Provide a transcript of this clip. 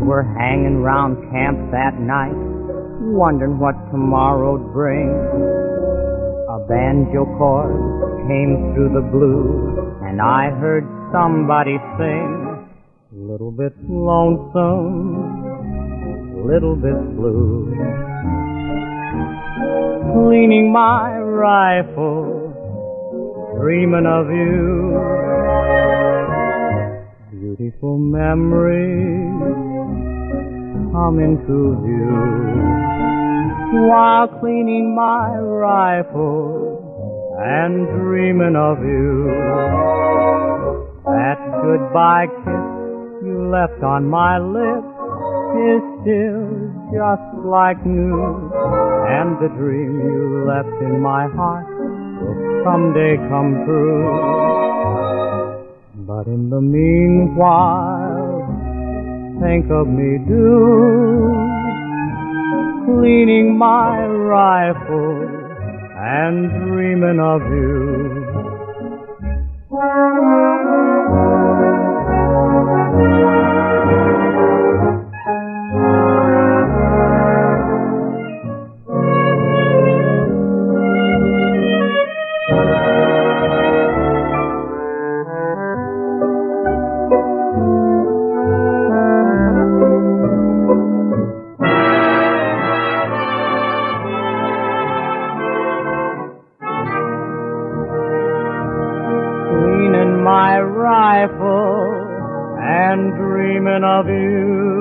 were hanging round camp that night, wondering what tomorrow'd bring. A banjo chord came through the blue, and I heard somebody sing. Little bit lonesome, little bit blue. Cleaning my rifle, dreaming of you. Beautiful memories come into view while cleaning my rifle and dreaming of you. That goodbye kiss you left on my lips is still just like new, and the dream you left in my heart will someday come true. But in the meanwhile, think of me do, cleaning my rifle and dreaming of you. My rifle and dreaming of you.